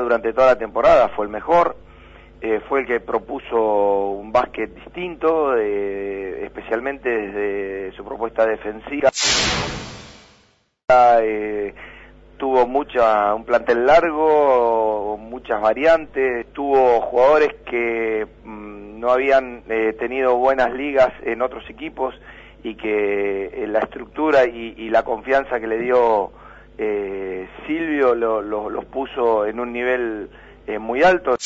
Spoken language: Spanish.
Durante toda la temporada fue el mejor, eh, fue el que propuso un básquet distinto, eh, especialmente desde su propuesta defensiva. Eh, tuvo mucha, un plantel largo, muchas variantes, tuvo jugadores que mm, no habían tenido buenas ligas en otros equipos y que la estructura y, la confianza que le dio Silvio los puso en un nivel muy alto.